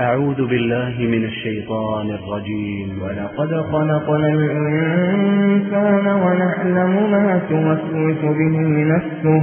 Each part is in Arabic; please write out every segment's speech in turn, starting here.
أعوذ بالله من الشيطان الرجيم. ولقد خلقنا الإنسان ونعلم ما توسوس به نفسه.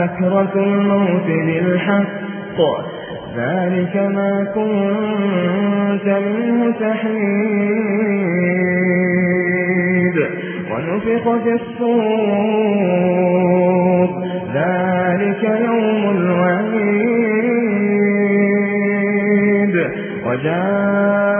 سكرة الموت بالحق. ذلك ما كنت منه تحيد. ونفق في الصور. ذلك يوم الوعيد. وجاءت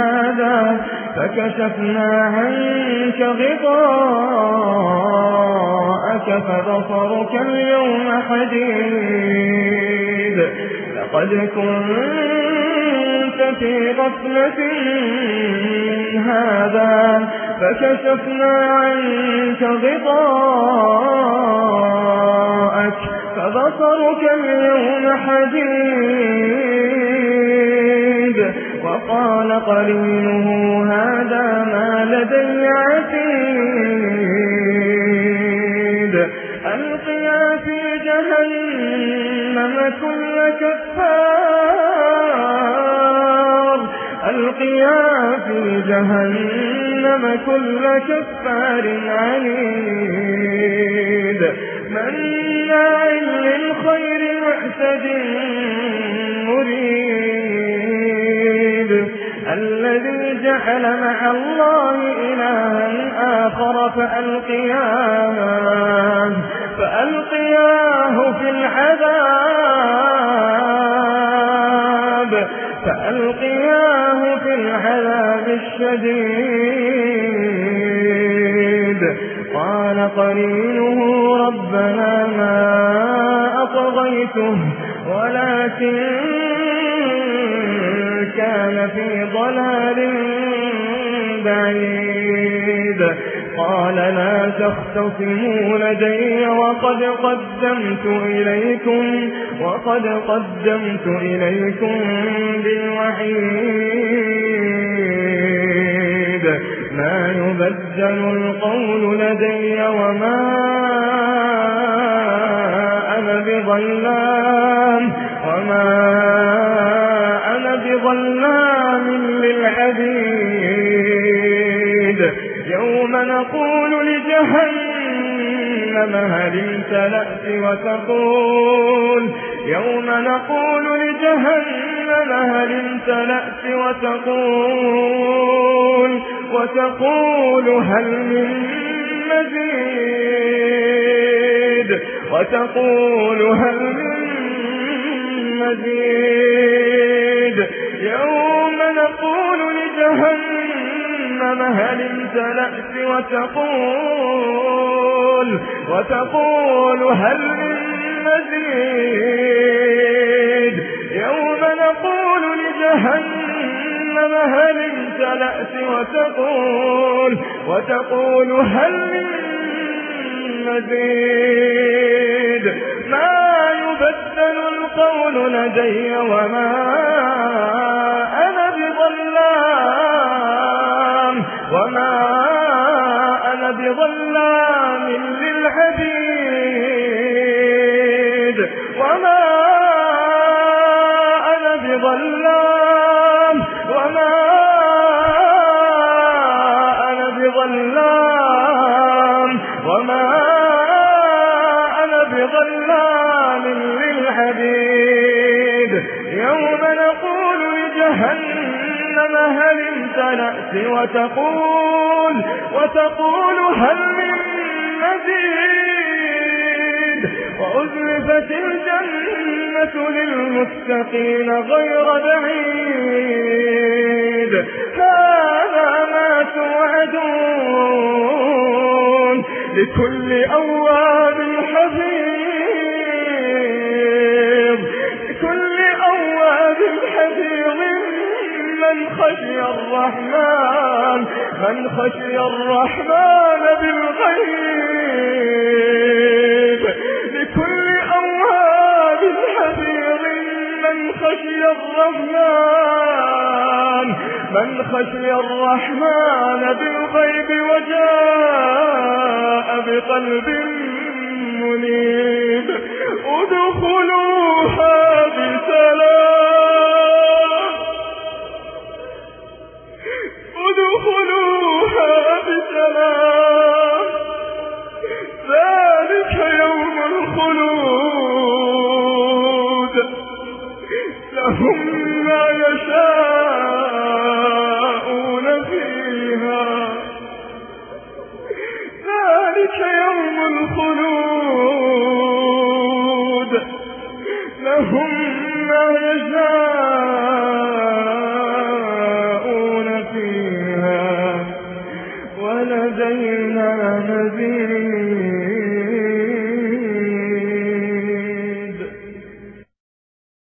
هذا فكشفنا عنك غطاءك فبصرك اليوم حديد. لقد كنت في غفلة هذا فكشفنا عنك غطاءك فبصرك اليوم حديد. وقال قرينه هذا ما لدي عتيد. ألقيا في جهنم كل كفار. ألقيا في جهنم كل كفار عنيد. مناع للخير معتد مريد. الذي جعل مع الله إلها آخر فألقياه فألقياه في العذاب فألقياه في العذاب الشديد. قال قرينه ربنا ما أطغيته ولكن كان في ضلال بعيد. قال لا تختصموا لدي وقد قدمت إليكم وقد قدمت إليكم بالوحيد. ما يبدل القول لدي وما أنا بظلام وما بظلام للعبيد. يوم نقول لجهنم هل امتلأت وتقول. يوم نقول لجهنم هل امتلأت وتقول. وتقول هل من مزيد. وتقول هل من مزيد. يوم نقول لجهنم هل امتلأت وتقول وتقول هل من مزيد يوم نقول لجهنم هل امتلأت وتقول وتقول هل من مزيد ما يبدل القول لدي وما أنا بظلام للعبيد وما أنا بظلام وما أنا بظلام امتلأت وتقول وتقول هل من مزيد؟ وأزلفت الجنة للمتقين غير بعيد. هذا ما توعدون. لكل أواب الرحمن من خشي الرحمن بالغيب. لكل أواب حفيظ من خشي الرحمن من خشي الرحمن بالغيب وجاء بقلب منيب. ادخلوها